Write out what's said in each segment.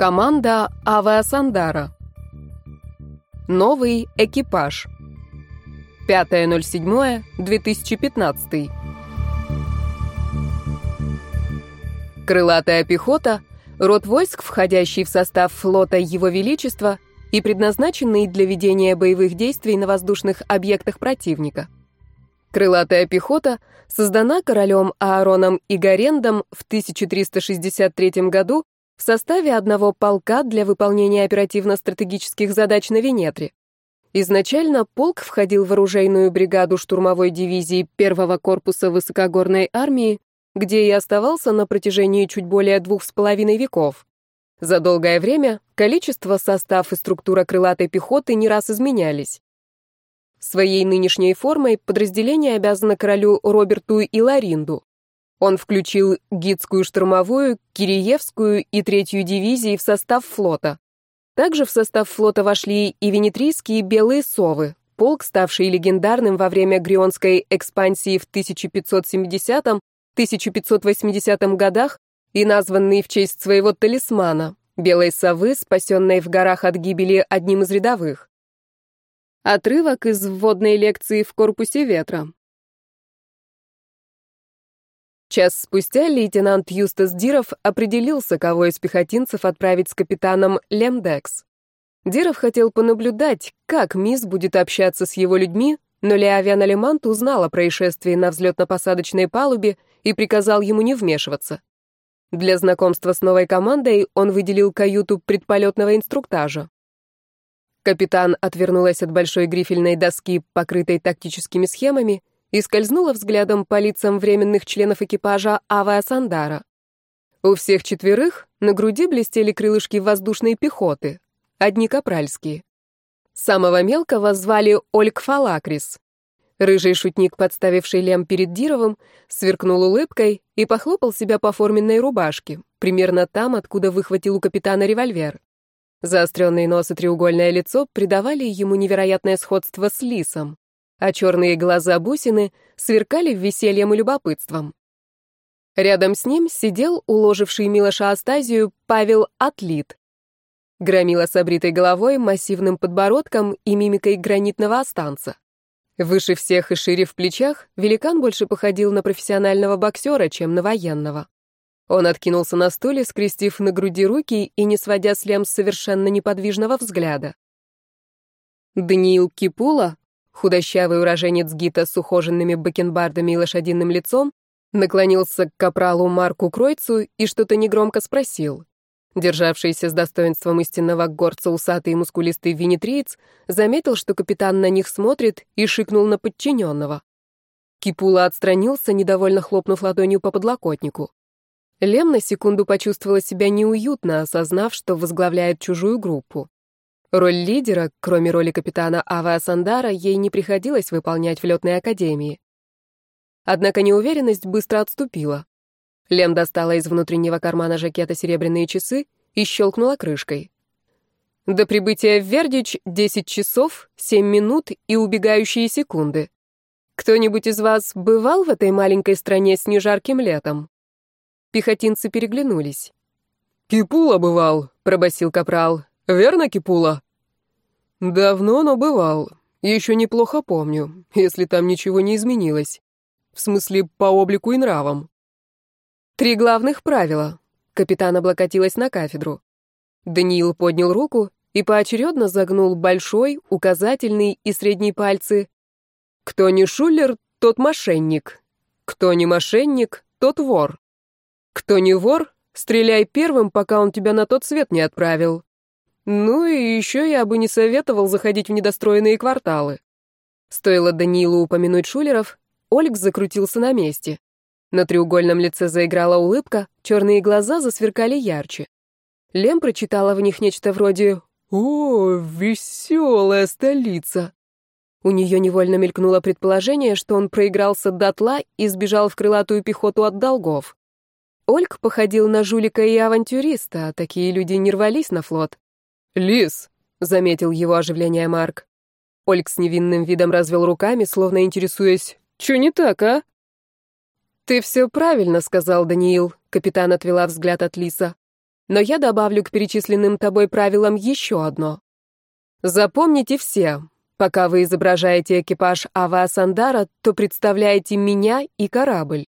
Команда Авиасандара. Новый экипаж. 5.07.2015. Крылатая пехота — род войск, входящий в состав флота Его Величества и предназначенный для ведения боевых действий на воздушных объектах противника. Крылатая пехота создана королем Аароном Игорендом в 1363 году в составе одного полка для выполнения оперативно-стратегических задач на Венетре. Изначально полк входил в оружейную бригаду штурмовой дивизии первого корпуса высокогорной армии, где и оставался на протяжении чуть более двух с половиной веков. За долгое время количество, состав и структура крылатой пехоты не раз изменялись. Своей нынешней формой подразделение обязано королю Роберту и Ларинду. Он включил гидскую штурмовую, Киреевскую и третью дивизии в состав флота. Также в состав флота вошли и венетрийские белые совы, полк, ставший легендарным во время Грионской экспансии в 1570-1580 годах и названный в честь своего талисмана — белой совы, спасенной в горах от гибели одним из рядовых. Отрывок из вводной лекции в корпусе ветра. Час спустя лейтенант Юстас Диров определился, кого из пехотинцев отправить с капитаном Лемдекс. Диров хотел понаблюдать, как мисс будет общаться с его людьми, но Леовян Алимант узнал о происшествии на взлетно-посадочной палубе и приказал ему не вмешиваться. Для знакомства с новой командой он выделил каюту предполетного инструктажа. Капитан отвернулась от большой грифельной доски, покрытой тактическими схемами, и скользнула взглядом по лицам временных членов экипажа Авиа Сандара. У всех четверых на груди блестели крылышки воздушной пехоты, одни капральские. Самого мелкого звали Ольг Фалакрис. Рыжий шутник, подставивший лем перед Дировым, сверкнул улыбкой и похлопал себя по форменной рубашке, примерно там, откуда выхватил у капитана револьвер. Заостренный нос и треугольное лицо придавали ему невероятное сходство с лисом а черные глаза бусины сверкали весельем и любопытством. Рядом с ним сидел уложивший Милоша Астазию Павел Атлит. Громила с обритой головой, массивным подбородком и мимикой гранитного останца. Выше всех и шире в плечах, великан больше походил на профессионального боксера, чем на военного. Он откинулся на стуле, скрестив на груди руки и не сводя с Лем совершенно неподвижного взгляда. Даниил Кипула, Худощавый уроженец Гита с ухоженными бакенбардами и лошадиным лицом наклонился к капралу Марку Кройцу и что-то негромко спросил. Державшийся с достоинством истинного горца усатый и мускулистый винетриец заметил, что капитан на них смотрит, и шикнул на подчиненного. Кипула отстранился, недовольно хлопнув ладонью по подлокотнику. Лем на секунду почувствовала себя неуютно, осознав, что возглавляет чужую группу. Роль лидера, кроме роли капитана Ава Сандара, ей не приходилось выполнять в летной академии. Однако неуверенность быстро отступила. Лем достала из внутреннего кармана жакета серебряные часы и щелкнула крышкой. До прибытия в Вердич 10 часов, 7 минут и убегающие секунды. Кто-нибудь из вас бывал в этой маленькой стране с нежарким летом? Пехотинцы переглянулись. «Кипула бывал», — пробасил капрал. Верно, Кипула?» «Давно, но бывал. Еще неплохо помню, если там ничего не изменилось. В смысле, по облику и нравам». «Три главных правила». Капитан облокотилась на кафедру. Даниил поднял руку и поочередно загнул большой, указательный и средний пальцы. «Кто не шулер, тот мошенник. Кто не мошенник, тот вор. Кто не вор, стреляй первым, пока он тебя на тот свет не отправил. Ну и еще я бы не советовал заходить в недостроенные кварталы. Стоило Даниилу упомянуть шулеров, Ольг закрутился на месте. На треугольном лице заиграла улыбка, черные глаза засверкали ярче. Лем прочитала в них нечто вроде «О, веселая столица». У нее невольно мелькнуло предположение, что он проигрался дотла и сбежал в крылатую пехоту от долгов. Ольг походил на жулика и авантюриста, а такие люди не рвались на флот. «Лис», — заметил его оживление Марк. Ольг с невинным видом развел руками, словно интересуясь, «Чё не так, а?» «Ты все правильно», — сказал Даниил. Капитан отвела взгляд от Лиса. но я добавлю к перечисленным тобой правилам еще одно. Запомните все, пока вы изображаете экипаж Ава Сандара, то представляете меня и корабль.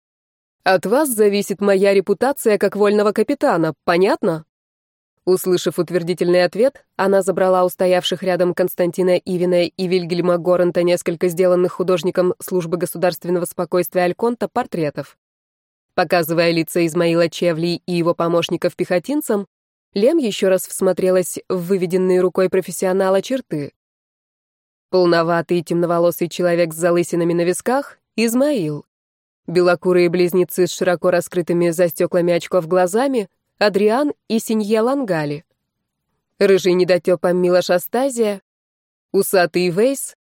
От вас зависит моя репутация как вольного капитана, понятно? Услышав утвердительный ответ, она забрала у стоявших рядом Константина Ивина и Вильгельма Горанта несколько сделанных художником Службы государственного спокойствия Альконта портретов. Показывая лица Измаила Чевли и его помощников пехотинцам, Лем еще раз всмотрелась в выведенные рукой профессионала черты. Полноватый темноволосый человек с залысинами на висках — Измаил. Белокурые близнецы с широко раскрытыми за стеклами очков глазами Адриан и Синья Лангали. Рыжий недотепа Милош Астазия, усатый Вейс,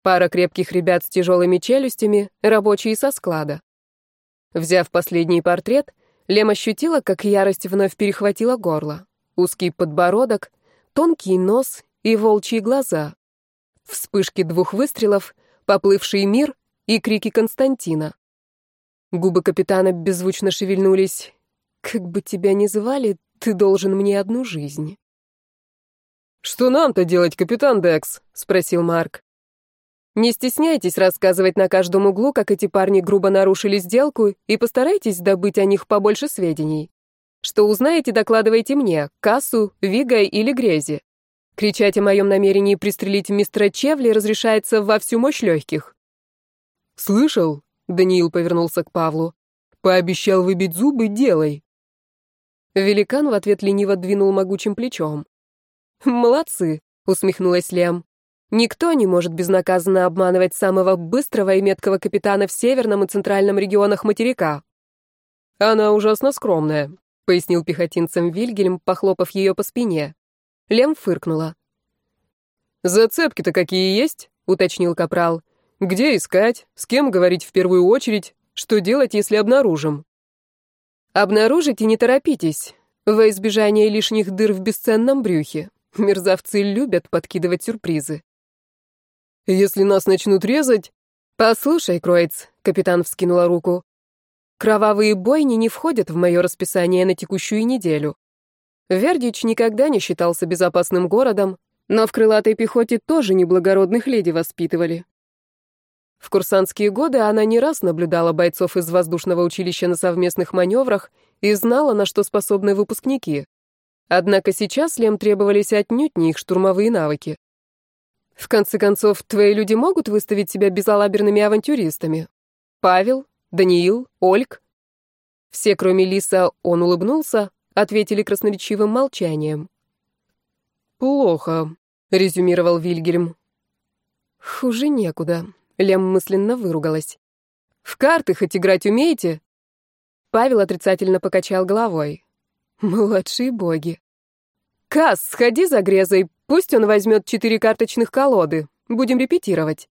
пара крепких ребят с тяжелыми челюстями, рабочие со склада. Взяв последний портрет, Лем ощутила, как ярость вновь перехватила горло. Узкий подбородок, тонкий нос и волчьи глаза. Вспышки двух выстрелов, поплывший мир и крики Константина. Губы капитана беззвучно шевельнулись, как бы тебя ни звали, ты должен мне одну жизнь. Что нам-то делать, капитан Декс? спросил Марк. Не стесняйтесь рассказывать на каждом углу, как эти парни грубо нарушили сделку, и постарайтесь добыть о них побольше сведений. Что узнаете, докладывайте мне, Кассу, Вига или Грези. Кричать о моем намерении пристрелить мистера Чевли разрешается во всю мощь легких. «Слышал?» — Даниил повернулся к Павлу. «Пообещал выбить зубы, делай». Великан в ответ лениво двинул могучим плечом. «Молодцы», — усмехнулась Лем. «Никто не может безнаказанно обманывать самого быстрого и меткого капитана в северном и центральном регионах материка». «Она ужасно скромная», — пояснил пехотинцам Вильгельм, похлопав ее по спине. Лем фыркнула. «Зацепки-то какие есть?» — уточнил Капрал. «Где искать? С кем говорить в первую очередь? Что делать, если обнаружим?» Обнаружите, не торопитесь, во избежание лишних дыр в бесценном брюхе. Мерзавцы любят подкидывать сюрпризы. Если нас начнут резать... Послушай, Кроиц, капитан вскинула руку. Кровавые бойни не входят в мое расписание на текущую неделю. Вердич никогда не считался безопасным городом, но в крылатой пехоте тоже неблагородных леди воспитывали. В курсантские годы она не раз наблюдала бойцов из воздушного училища на совместных маневрах и знала, на что способны выпускники. Однако сейчас Лем требовались отнюдь не их штурмовые навыки. В конце концов, твои люди могут выставить себя безалаберными авантюристами? Павел, Даниил, Ольг? Все, кроме Лиса, он улыбнулся, ответили красноречивым молчанием. «Плохо», — резюмировал Вильгельм. «Хуже некуда», Лем мысленно выругалась. «В карты хоть играть умеете?» Павел отрицательно покачал головой. «Младшие боги». «Кас, сходи за Грезой, пусть он возьмет четыре карточных колоды. Будем репетировать».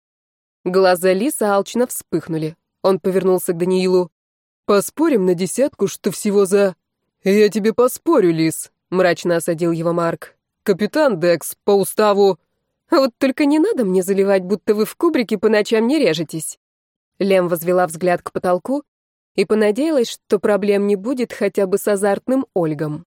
Глаза Лиса алчно вспыхнули. Он повернулся к Даниилу. «Поспорим на десятку, что всего за...» «Я тебе поспорю, Лис», — мрачно осадил его Марк. «Капитан Декс, по уставу...» Вот только не надо мне заливать, будто вы в кубрике по ночам не режетесь. Лем возвела взгляд к потолку и понадеялась, что проблем не будет хотя бы с азартным Ольгом.